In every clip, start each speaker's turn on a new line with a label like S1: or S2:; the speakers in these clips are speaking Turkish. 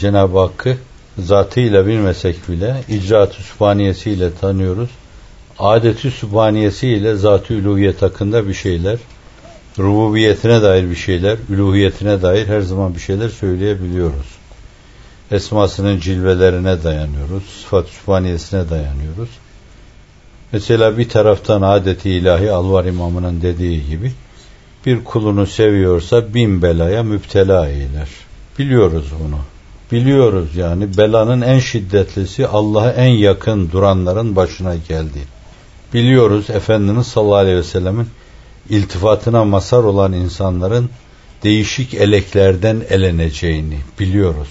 S1: Cenab-ı Hakk'ı zatıyla bilmesek bile icraat-ı sübhaniyesiyle tanıyoruz. Adeti sübhaniyesiyle zat-ı üluhiyet hakkında bir şeyler, rububiyetine dair bir şeyler, üluhiyetine dair her zaman bir şeyler söyleyebiliyoruz. Esmasının cilvelerine dayanıyoruz, sıfat-ı sübhaniyesine dayanıyoruz. Mesela bir taraftan adeti ilahi Alvar İmamı'nın dediği gibi bir kulunu seviyorsa bin belaya müptela eyler. Biliyoruz bunu. Biliyoruz yani belanın en şiddetlisi Allah'a en yakın duranların başına geldi. Biliyoruz Efendimiz sallallahu aleyhi ve sellemin iltifatına masar olan insanların değişik eleklerden eleneceğini biliyoruz.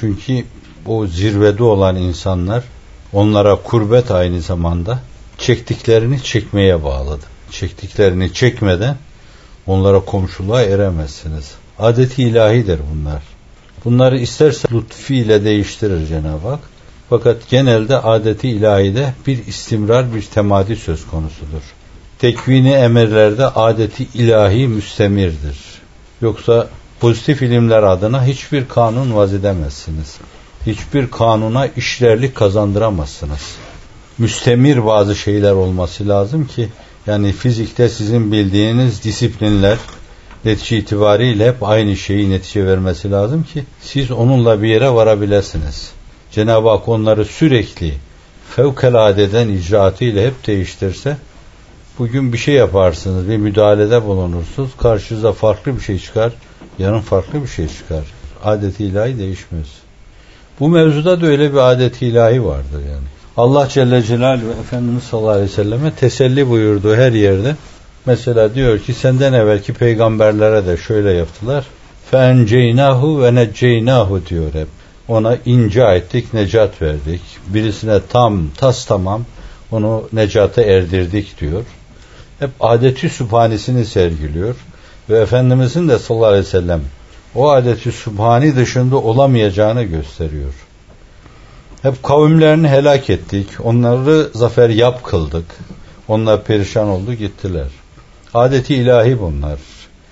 S1: Çünkü o zirvede olan insanlar onlara kurbet aynı zamanda çektiklerini çekmeye bağladı. Çektiklerini çekmeden onlara komşuluğa eremezsiniz. Adeti ilahidir bunlar. Bunları isterse lütfiyle değiştirir Cenab-ı Hak. Fakat genelde adeti ilahide bir istimrar, bir temadi söz konusudur. Tekvini emirlerde adeti ilahi müstemirdir. Yoksa pozitif ilimler adına hiçbir kanun vaz edemezsiniz. Hiçbir kanuna işlerlik kazandıramazsınız. Müstemir bazı şeyler olması lazım ki yani fizikte sizin bildiğiniz disiplinler netice itibariyle hep aynı şeyi netice vermesi lazım ki siz onunla bir yere varabilirsiniz. Cenab-ı Hak onları sürekli fevkaladeden icraatıyla hep değiştirse bugün bir şey yaparsınız, bir müdahalede bulunursunuz, karşınıza farklı bir şey çıkar, yarın farklı bir şey çıkar. Adeti ilahi değişmez. Bu mevzuda da öyle bir adet ilahi vardır yani. Allah Celle Celaluhu Efendimiz sallallahu aleyhi ve selleme teselli buyurduğu her yerde mesela diyor ki senden evvelki peygamberlere de şöyle yaptılar. Fenceynahu ve necceynahu diyor hep. Ona inca ettik, necat verdik. Birisine tam, tas tamam onu necata erdirdik diyor. Hep adeti sübhanisini sergiliyor. Ve Efendimizin de sallallahu aleyhi ve sellem o adeti sübhani dışında olamayacağını gösteriyor. Hep kavimlerini helak ettik. Onları zafer yap kıldık. Onlar perişan oldu gittiler. Adeti ilahi bunlar.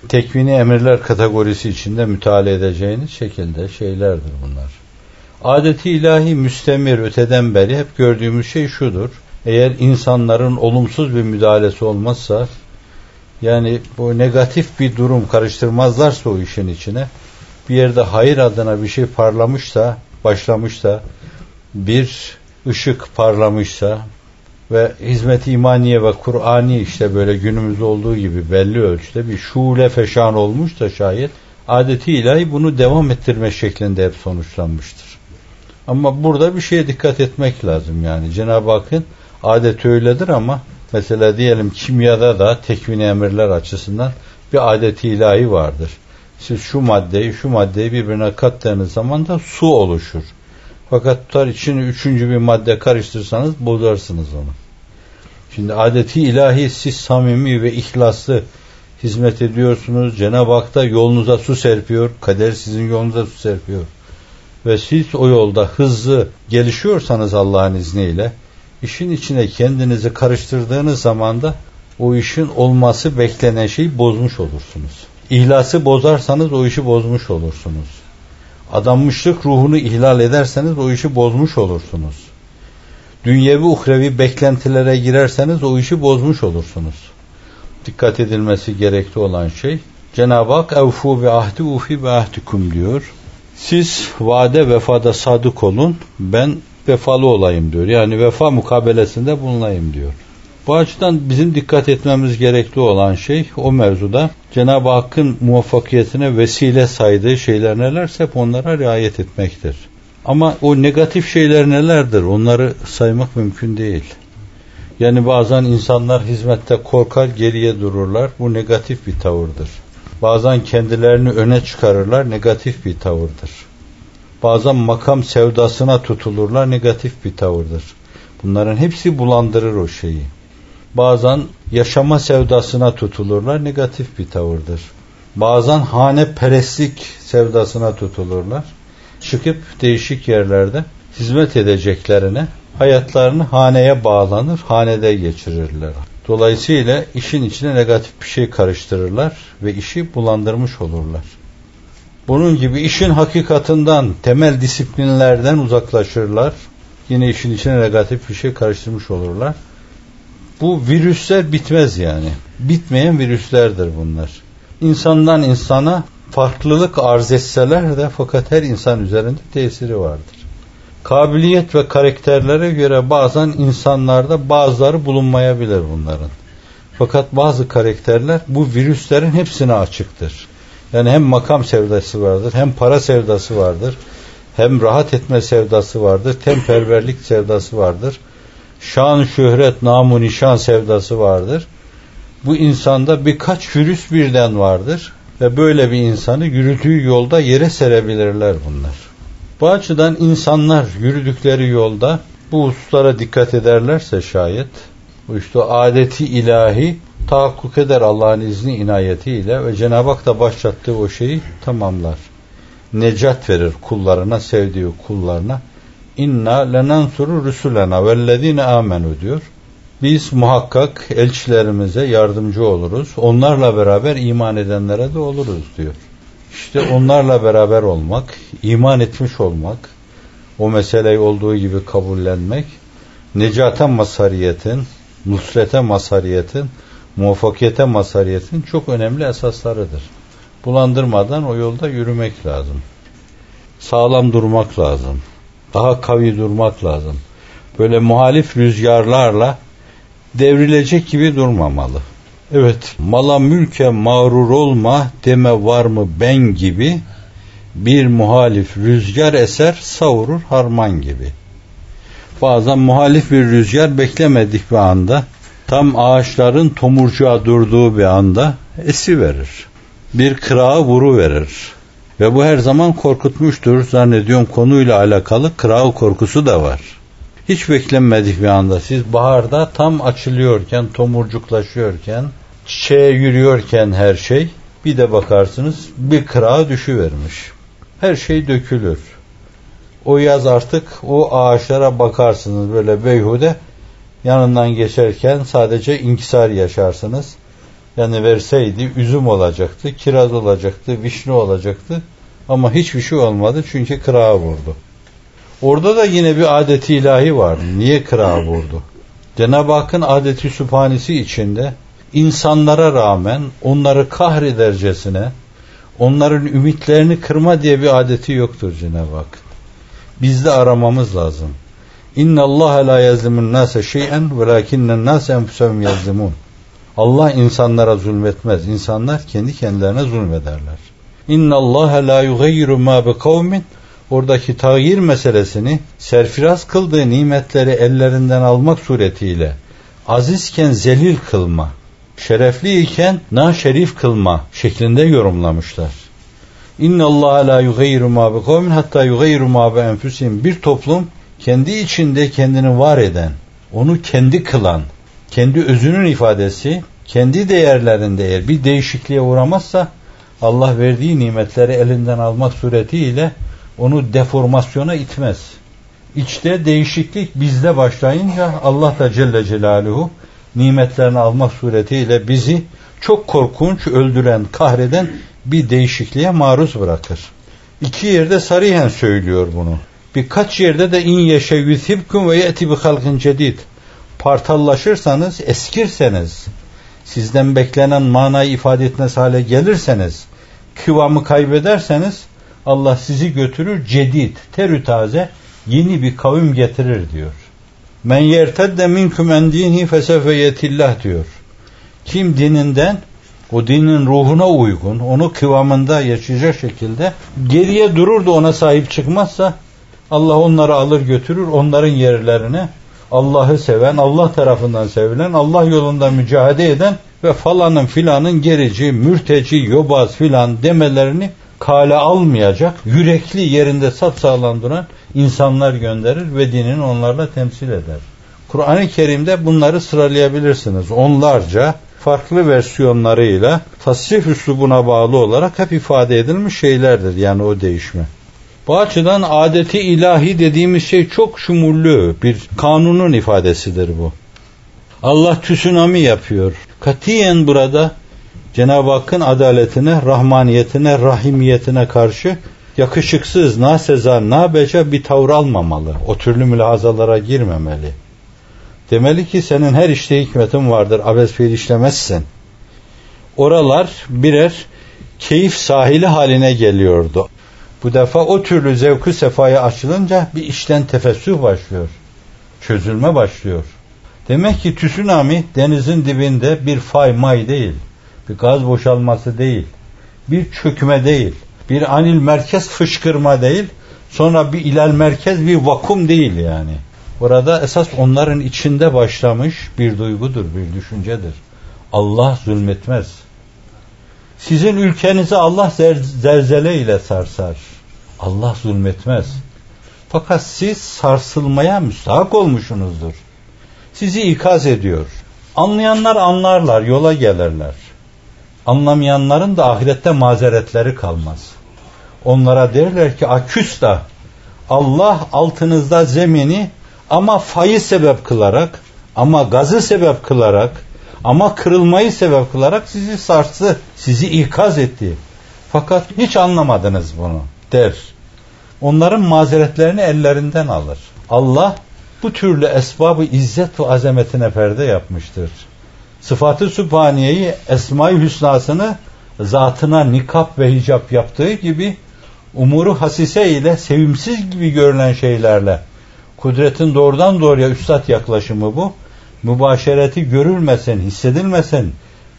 S1: Tekvini emirler kategorisi içinde müteala edeceğiniz şekilde şeylerdir bunlar. Adeti ilahi müstemir öteden beri hep gördüğümüz şey şudur. Eğer insanların olumsuz bir müdahalesi olmazsa yani bu negatif bir durum karıştırmazlarsa o işin içine bir yerde hayır adına bir şey parlamışsa, başlamışsa bir ışık parlamışsa ve hizmet imaniye ve Kur'ani işte böyle günümüzde olduğu gibi belli ölçüde bir şule feşan olmuş da şayet adeti ilahi bunu devam ettirme şeklinde hep sonuçlanmıştır. Ama burada bir şeye dikkat etmek lazım yani. Cenab-ı Hakk'ın adeti öyledir ama mesela diyelim kimyada da tekvin emirler açısından bir adeti ilahi vardır. Siz şu maddeyi şu maddeyi birbirine kattığınız zaman da su oluşur. Fakat tutar içine üçüncü bir madde karıştırsanız bozarsınız onu. Şimdi adeti ilahi siz samimi ve ihlaslı hizmet ediyorsunuz. Cenab-ı Hak da yolunuza su serpiyor. Kader sizin yolunuza su serpiyor. Ve siz o yolda hızlı gelişiyorsanız Allah'ın izniyle işin içine kendinizi karıştırdığınız zaman da o işin olması beklenen şeyi bozmuş olursunuz. İhlası bozarsanız o işi bozmuş olursunuz. Adanmışlık ruhunu ihlal ederseniz o işi bozmuş olursunuz. Dünyevi uhrevi beklentilere girerseniz o işi bozmuş olursunuz. Dikkat edilmesi gerekli olan şey Cenab-ı Hak evfu ve ahdi ufi ve ahdikum diyor. Siz vade vefada sadık olun ben vefalı olayım diyor. Yani vefa mukabelesinde bulunayım diyor. Bu açıdan bizim dikkat etmemiz gerekli olan şey o mevzuda Cenab-ı Hakk'ın muvaffakiyetine vesile saydığı şeyler nelerse hep onlara riayet etmektir. Ama o negatif şeyler nelerdir? Onları saymak mümkün değil. Yani bazen insanlar hizmette korkar, geriye dururlar. Bu negatif bir tavırdır. Bazen kendilerini öne çıkarırlar, negatif bir tavırdır. Bazen makam sevdasına tutulurlar, negatif bir tavırdır. Bunların hepsi bulandırır o şeyi. Bazen yaşama sevdasına tutulurlar, negatif bir tavırdır. Bazen hane perestlik sevdasına tutulurlar. Çıkıp değişik yerlerde hizmet edeceklerine hayatlarını haneye bağlanır, hanede geçirirler. Dolayısıyla işin içine negatif bir şey karıştırırlar ve işi bulandırmış olurlar. Bunun gibi işin hakikatından, temel disiplinlerden uzaklaşırlar. Yine işin içine negatif bir şey karıştırmış olurlar. Bu virüsler bitmez yani. Bitmeyen virüslerdir bunlar. İnsandan insana farklılık arz etseler de fakat her insan üzerinde tesiri vardır. Kabiliyet ve karakterlere göre bazen insanlarda bazıları bulunmayabilir bunların. Fakat bazı karakterler bu virüslerin hepsine açıktır. Yani hem makam sevdası vardır, hem para sevdası vardır, hem rahat etme sevdası vardır, temperverlik sevdası vardır. Şan, şöhret, namu, nişan sevdası vardır. Bu insanda birkaç virüs birden vardır ve böyle bir insanı yürüdüğü yolda yere serebilirler bunlar. Bu açıdan insanlar yürüdükleri yolda bu hususlara dikkat ederlerse şayet bu işte adeti ilahi tahakkuk eder Allah'ın izni inayetiyle ve Cenab-ı Hak da başlattığı o şeyi tamamlar. Necat verir kullarına, sevdiği kullarına. İnna lenansuru rusulena vellezine amenu diyor. Biz muhakkak elçilerimize yardımcı oluruz. Onlarla beraber iman edenlere de oluruz diyor. İşte onlarla beraber olmak, iman etmiş olmak, o meseleyi olduğu gibi kabullenmek, necate masariyetin, nusrete masariyetin, muvaffakiyete masariyetin çok önemli esaslarıdır. Bulandırmadan o yolda yürümek lazım. Sağlam durmak lazım. Daha kavi durmak lazım. Böyle muhalif rüzgarlarla devrilecek gibi durmamalı. Evet, mala mülke mağrur olma deme var mı ben gibi bir muhalif rüzgar eser savurur harman gibi. Bazen muhalif bir rüzgar beklemedik bir anda tam ağaçların tomurcuğa durduğu bir anda esi verir. Bir kırağı vuru verir. Ve bu her zaman korkutmuştur. Zannediyorum konuyla alakalı kırağı korkusu da var. Hiç beklenmedik bir anda siz baharda tam açılıyorken, tomurcuklaşıyorken, çiçeğe yürüyorken her şey bir de bakarsınız bir kırağı düşüvermiş. Her şey dökülür. O yaz artık o ağaçlara bakarsınız böyle beyhude yanından geçerken sadece inkisar yaşarsınız. Yani verseydi üzüm olacaktı, kiraz olacaktı, vişne olacaktı ama hiçbir şey olmadı çünkü kırağa vurdu. Orada da yine bir adeti ilahi var. Niye kırağa vurdu? Cenab-ı Hakk'ın adeti sübhanesi içinde insanlara rağmen onları kahredercesine onların ümitlerini kırma diye bir adeti yoktur Cenab-ı Hak. Biz de aramamız lazım. İnna Allah la yazlimun nase şey'en velakinnen nase enfusahum yazlimun. Allah insanlara zulmetmez. İnsanlar kendi kendilerine zulmederler. İnna Allah la yugayyiru ma bi kavmin oradaki tağyir meselesini serfiraz kıldığı nimetleri ellerinden almak suretiyle azizken zelil kılma, şerefli iken na şerif kılma şeklinde yorumlamışlar. İnna Allah la yugayyiru ma bi kavmin hatta yugayyiru ma bi enfusihim. Bir toplum kendi içinde kendini var eden, onu kendi kılan, kendi özünün ifadesi, kendi değerlerinde eğer bir değişikliğe uğramazsa Allah verdiği nimetleri elinden almak suretiyle onu deformasyona itmez. İçte değişiklik bizde başlayınca Allah da Celle Celaluhu nimetlerini almak suretiyle bizi çok korkunç, öldüren, kahreden bir değişikliğe maruz bırakır. İki yerde sarihen söylüyor bunu. Birkaç yerde de in yeşe yüzhibkum ve yeti bi halkın cedid. Partallaşırsanız, eskirseniz, sizden beklenen manayı ifade etmez hale gelirseniz, kıvamı kaybederseniz Allah sizi götürür cedid, terü taze, yeni bir kavim getirir diyor. Men yertedde minkum en dini fesefe yetillah diyor. Kim dininden o dinin ruhuna uygun, onu kıvamında yaşayacak şekilde geriye durur da ona sahip çıkmazsa Allah onları alır götürür onların yerlerine Allah'ı seven, Allah tarafından sevilen, Allah yolunda mücadele eden ve falanın filanın gerici, mürteci, yobaz filan demelerini kale almayacak, yürekli yerinde sapsağlam duran insanlar gönderir ve dinini onlarla temsil eder. Kur'an-ı Kerim'de bunları sıralayabilirsiniz. Onlarca farklı versiyonlarıyla tasrif üslubuna bağlı olarak hep ifade edilmiş şeylerdir yani o değişme. Bu açıdan adeti ilahi dediğimiz şey çok şumullü bir kanunun ifadesidir bu. Allah tsunami yapıyor. Katiyen burada Cenab-ı Hakk'ın adaletine, rahmaniyetine, rahimiyetine karşı yakışıksız, na seza, na beca bir tavır almamalı. O türlü mülahazalara girmemeli. Demeli ki senin her işte hikmetin vardır. Abes fiil işlemezsin. Oralar birer keyif sahili haline geliyordu. Bu defa o türlü zevkü sefaya açılınca bir işten tefessüh başlıyor. Çözülme başlıyor. Demek ki tsunami denizin dibinde bir fay may değil. Bir gaz boşalması değil. Bir çökme değil. Bir anil merkez fışkırma değil. Sonra bir ilal merkez bir vakum değil yani. Burada esas onların içinde başlamış bir duygudur, bir düşüncedir. Allah zulmetmez. Sizin ülkenizi Allah zelzele ile sarsar. Allah zulmetmez. Fakat siz sarsılmaya müstahak olmuşsunuzdur. Sizi ikaz ediyor. Anlayanlar anlarlar, yola gelirler. Anlamayanların da ahirette mazeretleri kalmaz. Onlara derler ki aküsta Allah altınızda zemini ama fayı sebep kılarak ama gazı sebep kılarak ama kırılmayı sebep kılarak sizi sarstı, sizi ikaz etti. Fakat hiç anlamadınız bunu der. Onların mazeretlerini ellerinden alır. Allah bu türlü esbabı izzet ve azametine perde yapmıştır. Sıfatı Sübhaniye'yi Esma-i Hüsna'sını zatına nikap ve hicap yaptığı gibi umuru hasise ile sevimsiz gibi görülen şeylerle kudretin doğrudan doğruya üstad yaklaşımı bu. Mübaşereti görülmesin, hissedilmesin,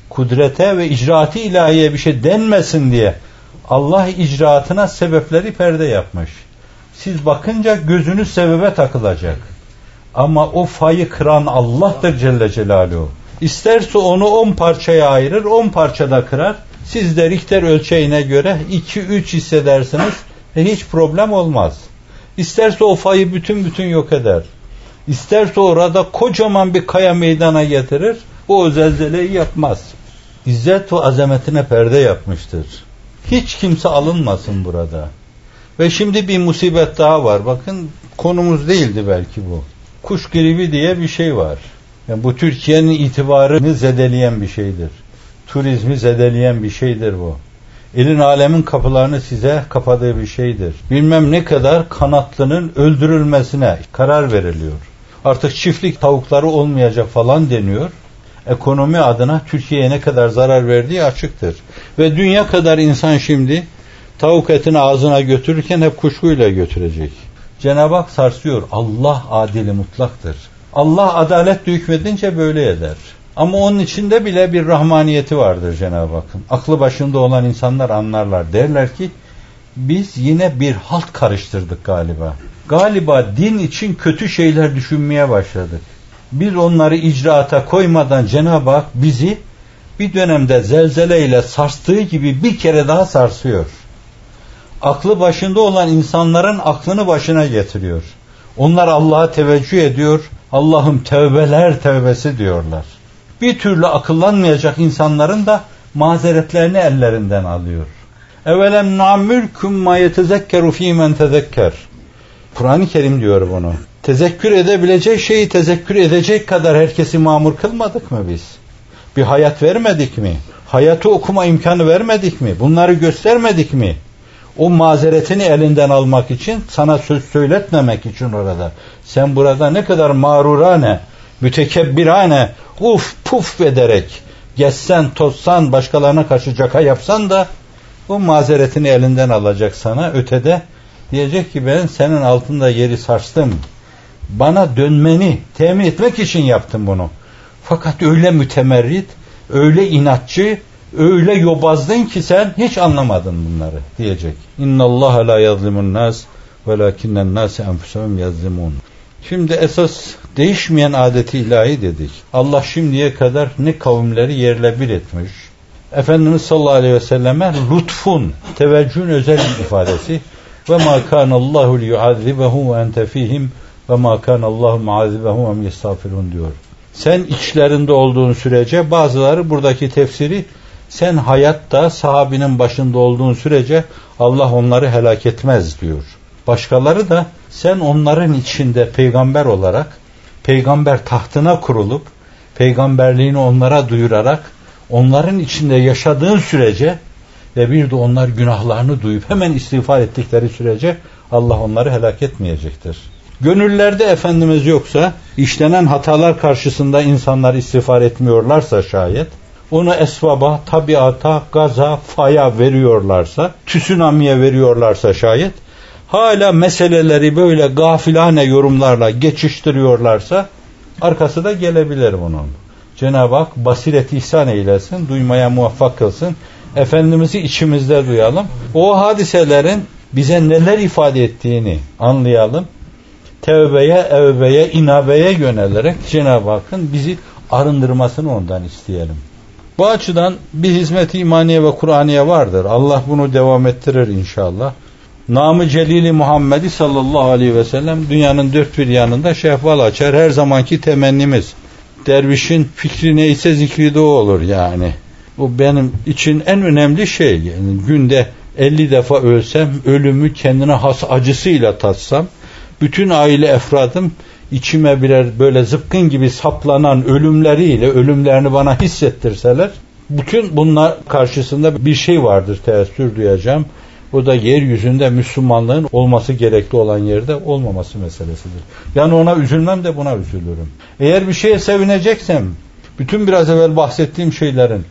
S1: kudrete ve icraati ilahiye bir şey denmesin diye Allah icraatına sebepleri perde yapmış. Siz bakınca gözünüz sebebe takılacak. Ama o fayı kıran Allah'tır Celle Celaluhu. İsterse onu on parçaya ayırır, on parçada kırar. Siz de Richter ölçeğine göre iki üç hissedersiniz ve hiç problem olmaz. İsterse o fayı bütün bütün yok eder. İsterse orada kocaman bir kaya meydana getirir. O zelzeleyi yapmaz. İzzet ve azametine perde yapmıştır. Hiç kimse alınmasın burada. Ve şimdi bir musibet daha var. Bakın konumuz değildi belki bu. Kuş gribi diye bir şey var. Yani bu Türkiye'nin itibarını zedeleyen bir şeydir. Turizmi zedeleyen bir şeydir bu. Elin alemin kapılarını size kapadığı bir şeydir. Bilmem ne kadar kanatlının öldürülmesine karar veriliyor. Artık çiftlik tavukları olmayacak falan deniyor. Ekonomi adına Türkiye'ye ne kadar zarar verdiği açıktır. Ve dünya kadar insan şimdi tavuk etini ağzına götürürken hep kuşkuyla götürecek. Cenab-ı Hak sarsıyor. Allah adili mutlaktır. Allah adalet hükmedince böyle eder. Ama onun içinde bile bir rahmaniyeti vardır Cenab-ı Hakk'ın. Aklı başında olan insanlar anlarlar. Derler ki biz yine bir halt karıştırdık galiba. Galiba din için kötü şeyler düşünmeye başladık. Biz onları icraata koymadan Cenab-ı Hak bizi bir dönemde zelzeleyle sarstığı gibi bir kere daha sarsıyor. Aklı başında olan insanların aklını başına getiriyor. Onlar Allah'a teveccüh ediyor. Allah'ım tevbeler tevbesi diyorlar bir türlü akıllanmayacak insanların da mazeretlerini ellerinden alıyor. Evelem namülküm ma yetezekkeru fîmen tezekker. Kur'an-ı Kerim diyor bunu. Tezekkür edebilecek şeyi tezekkür edecek kadar herkesi mamur kılmadık mı biz? Bir hayat vermedik mi? Hayatı okuma imkanı vermedik mi? Bunları göstermedik mi? O mazeretini elinden almak için sana söz söyletmemek için orada. Sen burada ne kadar mağrurane, mütekebbirane, uf puf ederek geçsen, tozsan, başkalarına karşı caka yapsan da bu mazeretini elinden alacak sana. Ötede diyecek ki ben senin altında yeri sarstım. Bana dönmeni temin etmek için yaptım bunu. Fakat öyle mütemerrit, öyle inatçı, öyle yobazdın ki sen hiç anlamadın bunları diyecek. İnna Allah la yazlimun nas velakinnen nas enfusahum yazlimun. Şimdi esas değişmeyen adeti ilahi dedik. Allah şimdiye kadar ne kavimleri yerle bir etmiş. Efendimiz sallallahu aleyhi ve selleme lütfun, teveccühün özel ifadesi. Ve ma kana Allahu liyuazibahum ve ente fihim ve ma kana Allahu muazibahum ve diyor. Sen içlerinde olduğun sürece bazıları buradaki tefsiri sen hayatta sahabinin başında olduğun sürece Allah onları helak etmez diyor. Başkaları da sen onların içinde peygamber olarak peygamber tahtına kurulup peygamberliğini onlara duyurarak onların içinde yaşadığın sürece ve bir de onlar günahlarını duyup hemen istiğfar ettikleri sürece Allah onları helak etmeyecektir. Gönüllerde Efendimiz yoksa, işlenen hatalar karşısında insanlar istiğfar etmiyorlarsa şayet, onu esvaba, tabiata, gaza, faya veriyorlarsa, tsunami'ye veriyorlarsa şayet, hala meseleleri böyle gafilane yorumlarla geçiştiriyorlarsa, arkası da gelebilir bunun. Cenab-ı Hak basiret ihsan eylesin, duymaya muvaffak kılsın. Efendimiz'i içimizde duyalım. O hadiselerin bize neler ifade ettiğini anlayalım. Tevbeye, evbeye, inabeye yönelerek Cenab-ı Hakk'ın bizi arındırmasını ondan isteyelim. Bu açıdan bir hizmet imaniye ve Kur'aniye vardır. Allah bunu devam ettirir inşallah. Namı Celili Muhammed'i sallallahu aleyhi ve sellem dünyanın dört bir yanında şehval açar. Her zamanki temennimiz. Dervişin fikri neyse zikri de o olur yani. Bu benim için en önemli şey. Yani günde 50 defa ölsem, ölümü kendine has acısıyla tatsam, bütün aile efradım içime birer böyle zıpkın gibi saplanan ölümleriyle ölümlerini bana hissettirseler, bütün bunlar karşısında bir şey vardır teessür duyacağım. O da yeryüzünde Müslümanlığın olması gerekli olan yerde olmaması meselesidir. Yani ona üzülmem de buna üzülürüm. Eğer bir şeye sevineceksem, bütün biraz evvel bahsettiğim şeylerin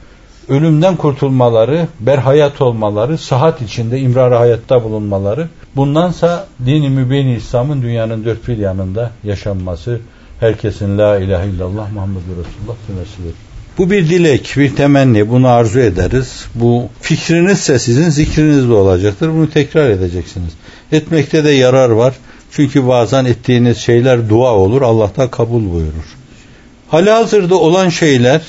S1: ölümden kurtulmaları, berhayat olmaları, sıhhat içinde imrar hayatta bulunmaları, bundansa dini mübin İslam'ın dünyanın dört bir yanında yaşanması, herkesin la ilahe illallah Muhammedur Resulullah demesidir. Bu bir dilek, bir temenni. Bunu arzu ederiz. Bu fikrinizse sizin zikriniz de olacaktır. Bunu tekrar edeceksiniz. Etmekte de yarar var. Çünkü bazen ettiğiniz şeyler dua olur. Allah da kabul buyurur. Halihazırda olan şeyler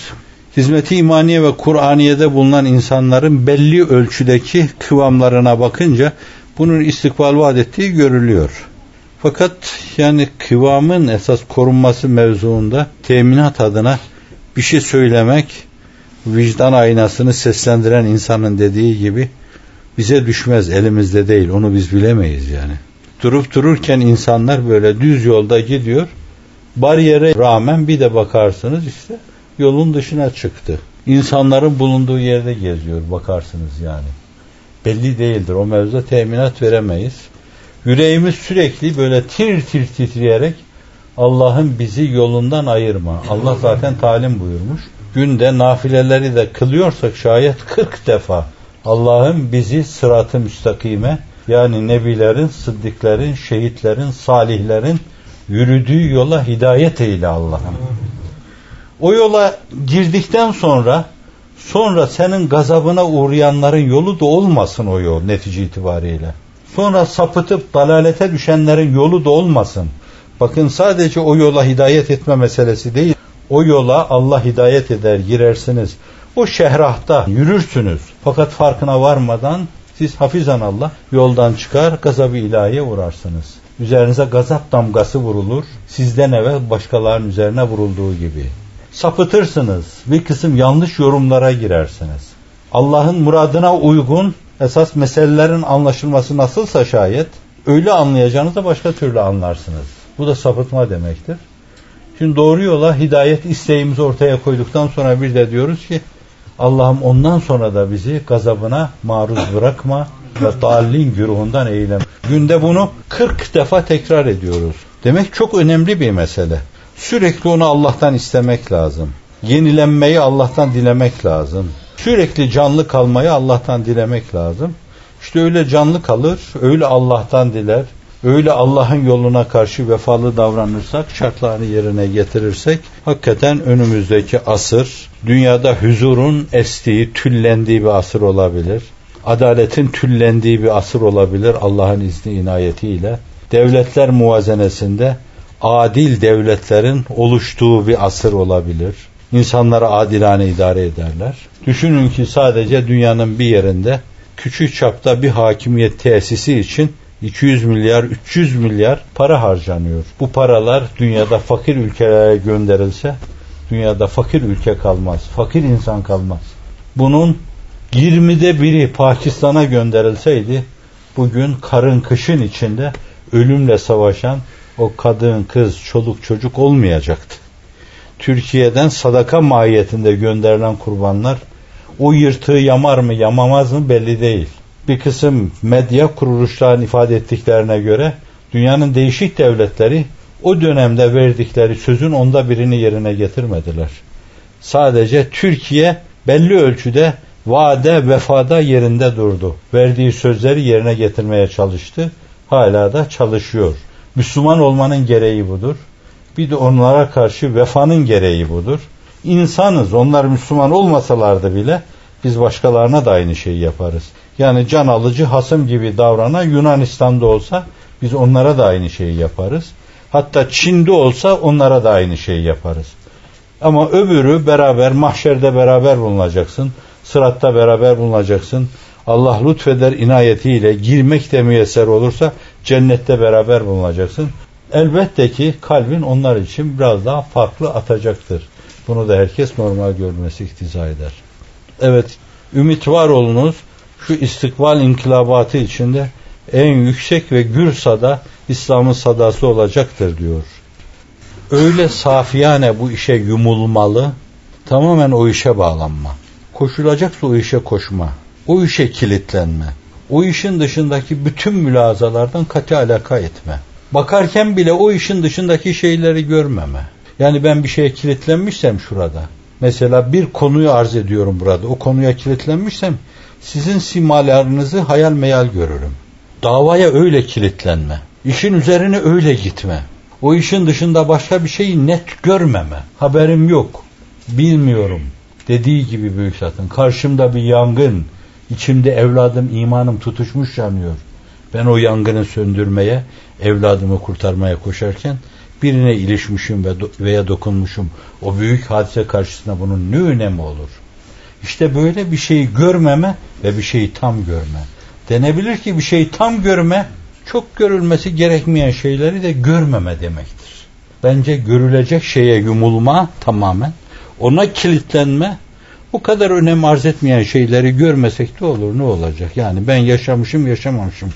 S1: hizmeti imaniye ve Kur'aniye'de bulunan insanların belli ölçüdeki kıvamlarına bakınca bunun istikbal vaat ettiği görülüyor. Fakat yani kıvamın esas korunması mevzuunda teminat adına bir şey söylemek vicdan aynasını seslendiren insanın dediği gibi bize düşmez elimizde değil onu biz bilemeyiz yani. Durup dururken insanlar böyle düz yolda gidiyor bariyere rağmen bir de bakarsınız işte yolun dışına çıktı. İnsanların bulunduğu yerde geziyor bakarsınız yani. Belli değildir o mevzuda teminat veremeyiz. Yüreğimiz sürekli böyle tir tir titreyerek Allah'ın bizi yolundan ayırma. Allah zaten talim buyurmuş. Günde nafileleri de kılıyorsak şayet 40 defa Allah'ın bizi sırat-ı müstakime yani nebilerin, sıddıkların, şehitlerin, salihlerin yürüdüğü yola hidayet eyle Allah'ım. O yola girdikten sonra sonra senin gazabına uğrayanların yolu da olmasın o yol netice itibariyle. Sonra sapıtıp dalalete düşenlerin yolu da olmasın. Bakın sadece o yola hidayet etme meselesi değil. O yola Allah hidayet eder girersiniz. O şehrahta yürürsünüz. Fakat farkına varmadan siz hafizan Allah yoldan çıkar gazabı ilahiye uğrarsınız. Üzerinize gazap damgası vurulur. Sizden evvel başkalarının üzerine vurulduğu gibi. Sapıtırsınız. Bir kısım yanlış yorumlara girersiniz. Allah'ın muradına uygun esas meselelerin anlaşılması nasılsa şayet öyle anlayacağınızı başka türlü anlarsınız. Bu da sapıtma demektir. Şimdi doğru yola hidayet isteğimizi ortaya koyduktan sonra bir de diyoruz ki Allah'ım ondan sonra da bizi gazabına maruz bırakma ve dallin güruhundan eyleme. Günde bunu 40 defa tekrar ediyoruz. Demek çok önemli bir mesele. Sürekli onu Allah'tan istemek lazım. Yenilenmeyi Allah'tan dilemek lazım. Sürekli canlı kalmayı Allah'tan dilemek lazım. İşte öyle canlı kalır, öyle Allah'tan diler, öyle Allah'ın yoluna karşı vefalı davranırsak, şartlarını yerine getirirsek, hakikaten önümüzdeki asır, dünyada huzurun estiği, tüllendiği bir asır olabilir. Adaletin tüllendiği bir asır olabilir Allah'ın izni inayetiyle. Devletler muvazenesinde adil devletlerin oluştuğu bir asır olabilir. İnsanları adilane idare ederler. Düşünün ki sadece dünyanın bir yerinde küçük çapta bir hakimiyet tesisi için 200 milyar, 300 milyar para harcanıyor. Bu paralar dünyada fakir ülkelere gönderilse dünyada fakir ülke kalmaz, fakir insan kalmaz. Bunun 20'de biri Pakistan'a gönderilseydi bugün karın kışın içinde ölümle savaşan o kadın, kız, çoluk, çocuk olmayacaktı. Türkiye'den sadaka mahiyetinde gönderilen kurbanlar o yırtığı yamar mı yamamaz mı belli değil. Bir kısım medya kuruluşlarının ifade ettiklerine göre dünyanın değişik devletleri o dönemde verdikleri sözün onda birini yerine getirmediler. Sadece Türkiye belli ölçüde vaade vefada yerinde durdu. Verdiği sözleri yerine getirmeye çalıştı. Hala da çalışıyor. Müslüman olmanın gereği budur. Bir de onlara karşı vefanın gereği budur. İnsanız. Onlar Müslüman olmasalardı bile biz başkalarına da aynı şeyi yaparız. Yani can alıcı hasım gibi davranan Yunanistan'da olsa biz onlara da aynı şeyi yaparız. Hatta Çin'de olsa onlara da aynı şeyi yaparız. Ama öbürü beraber mahşerde beraber bulunacaksın. Sıratta beraber bulunacaksın. Allah lütfeder inayetiyle girmek de müyesser olursa cennette beraber bulunacaksın. Elbette ki kalbin onlar için biraz daha farklı atacaktır. Bunu da herkes normal görmesi iktiza eder. Evet, ümit var olunuz. Şu istikbal inkılabatı içinde en yüksek ve gür sada İslam'ın sadası olacaktır diyor. Öyle safiyane bu işe yumulmalı, tamamen o işe bağlanma. Koşulacaksa o işe koşma. O işe kilitlenme. O işin dışındaki bütün mülazalardan katı alaka etme. Bakarken bile o işin dışındaki şeyleri görmeme. Yani ben bir şeye kilitlenmişsem şurada. Mesela bir konuyu arz ediyorum burada. O konuya kilitlenmişsem sizin simalarınızı hayal meyal görürüm. Davaya öyle kilitlenme. İşin üzerine öyle gitme. O işin dışında başka bir şeyi net görmeme. Haberim yok. Bilmiyorum. Dediği gibi büyük zatın. Karşımda bir yangın. İçimde evladım, imanım tutuşmuş yanıyor. Ben o yangını söndürmeye, evladımı kurtarmaya koşarken birine ilişmişim veya dokunmuşum. O büyük hadise karşısında bunun ne önemi olur? İşte böyle bir şeyi görmeme ve bir şeyi tam görme. Denebilir ki bir şeyi tam görme, çok görülmesi gerekmeyen şeyleri de görmeme demektir. Bence görülecek şeye yumulma tamamen, ona kilitlenme, bu kadar önem arz etmeyen şeyleri görmesek de olur ne olacak? Yani ben yaşamışım yaşamamışım.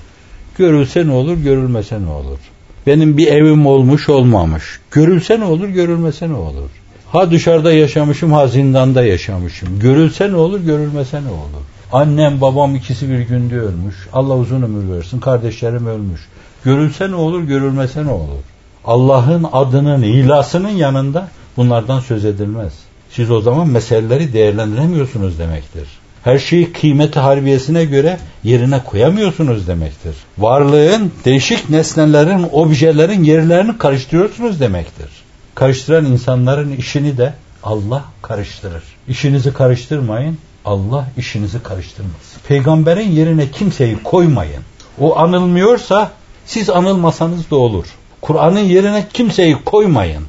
S1: Görülse ne olur görülmese ne olur? Benim bir evim olmuş olmamış. Görülse ne olur görülmese ne olur? Ha dışarıda yaşamışım ha zindanda yaşamışım. Görülse ne olur görülmese ne olur? Annem babam ikisi bir günde ölmüş. Allah uzun ömür versin. Kardeşlerim ölmüş. Görülse ne olur görülmese ne olur? Allah'ın adının ilasının yanında bunlardan söz edilmez. Siz o zaman meseleleri değerlendiremiyorsunuz demektir. Her şeyi kıymeti harbiyesine göre yerine koyamıyorsunuz demektir. Varlığın, değişik nesnelerin, objelerin yerlerini karıştırıyorsunuz demektir. Karıştıran insanların işini de Allah karıştırır. İşinizi karıştırmayın, Allah işinizi karıştırmaz. Peygamberin yerine kimseyi koymayın. O anılmıyorsa siz anılmasanız da olur. Kur'an'ın yerine kimseyi koymayın.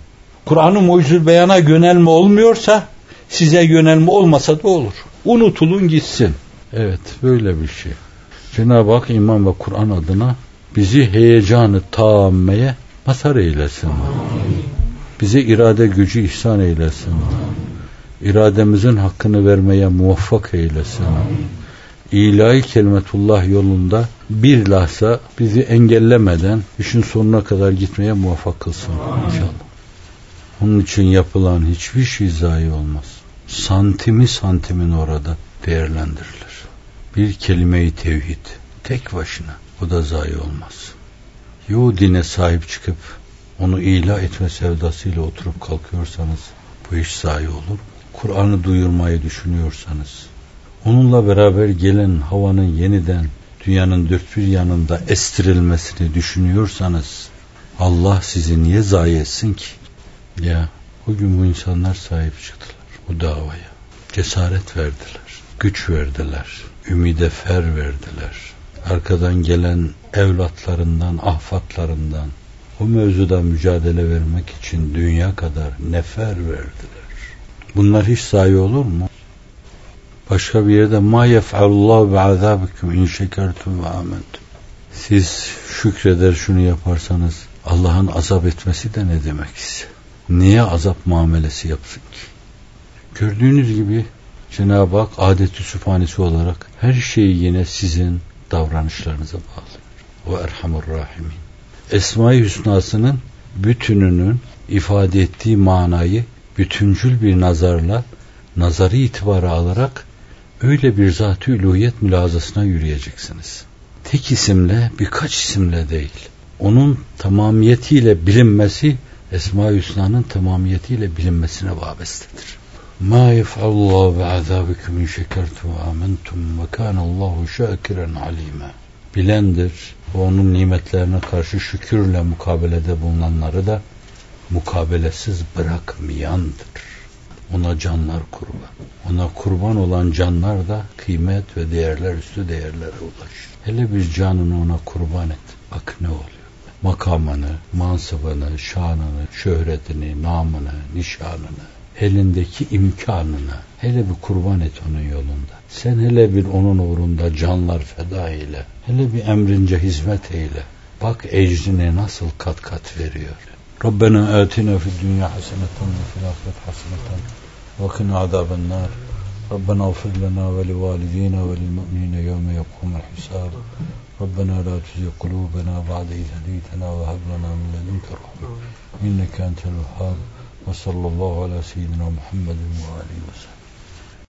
S1: Kur'an-ı mucizül beyana yönelme olmuyorsa size yönelme olmasa da olur. Unutulun gitsin. Evet böyle bir şey. Cenab-ı Hak iman ve Kur'an adına bizi heyecanı taammeye mazhar eylesin. Bize irade gücü ihsan eylesin. İrademizin hakkını vermeye muvaffak eylesin. İlahi kelimetullah yolunda bir lahza bizi engellemeden işin sonuna kadar gitmeye muvaffak kılsın inşallah. Onun için yapılan hiçbir şey zayi olmaz. Santimi santimin orada değerlendirilir. Bir kelime-i tevhid tek başına o da zayi olmaz. Yo dine sahip çıkıp onu ilah etme sevdasıyla oturup kalkıyorsanız bu iş zayi olur. Kur'an'ı duyurmayı düşünüyorsanız onunla beraber gelen havanın yeniden dünyanın dört bir yanında estirilmesini düşünüyorsanız Allah sizi niye zayi etsin ki? Ya bugün bu insanlar sahip çıktılar bu davaya. Cesaret verdiler, güç verdiler, ümide fer verdiler. Arkadan gelen evlatlarından, ahfatlarından o mevzuda mücadele vermek için dünya kadar nefer verdiler. Bunlar hiç sahi olur mu? Başka bir yerde ma yef'alullahu bi azabikum in şekertum ve amentum. Siz şükreder şunu yaparsanız Allah'ın azap etmesi de ne demek ise? Niye azap muamelesi yapsın ki? Gördüğünüz gibi Cenab-ı Hak adeti süphanesi olarak her şeyi yine sizin davranışlarınıza bağlıyor. Ve erhamur rahimin. Esma-i Hüsna'sının bütününün ifade ettiği manayı bütüncül bir nazarla, nazarı itibarı alarak öyle bir zat-ı uluhiyet mülazasına yürüyeceksiniz. Tek isimle, birkaç isimle değil. Onun tamamiyetiyle bilinmesi, Esma-i Hüsna'nın tamamiyetiyle bilinmesine vabestedir. Ma yef'allahu bi'azabikum in şekertum ve amentum ve kanallahu şakiren alime. Bilendir ve onun nimetlerine karşı şükürle mukabelede bulunanları da mukabelesiz bırakmayandır. Ona canlar kurban. Ona kurban olan canlar da kıymet ve değerler üstü değerlere ulaşır. Hele bir canını ona kurban et. Bak ne oluyor makamını, mansıbını, şanını, şöhretini, namını, nişanını, elindeki imkanını hele bir kurban et onun yolunda. Sen hele bir onun uğrunda canlar feda eyle. Hele bir emrince hizmet eyle. Bak ecrine nasıl kat kat veriyor. Rabbena atina fid dünya haseneten ve fil ahiret haseneten ve kina azaben nar. Rabbena ufir lana ve li validina ve lil mu'minine yevme yekumul hisab. ربنا لا تزغ قلوبنا بعد إذ هديتنا وهب لنا من لدنك رحمة. إنك أنت الوهاب. وصلى الله على سيدنا محمد وآله وسلم.